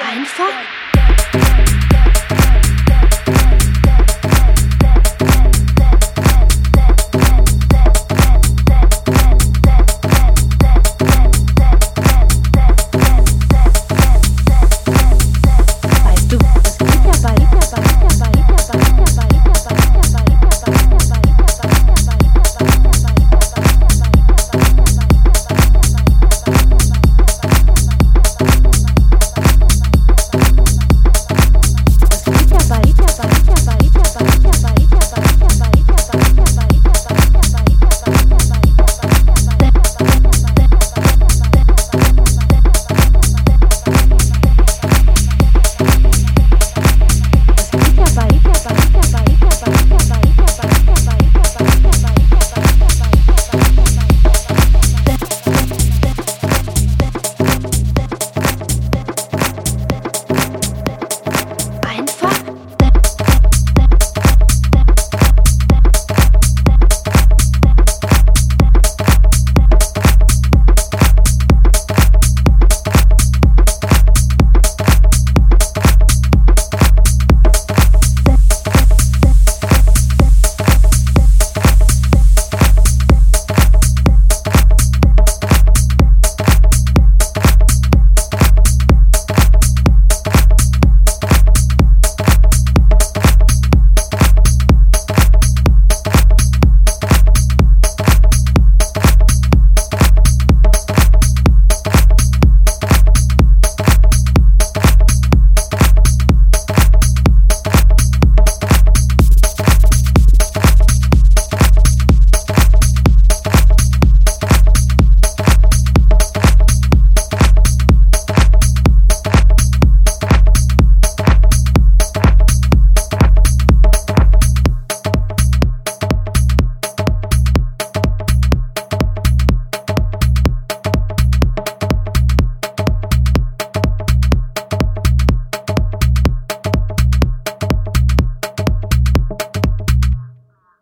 Einfach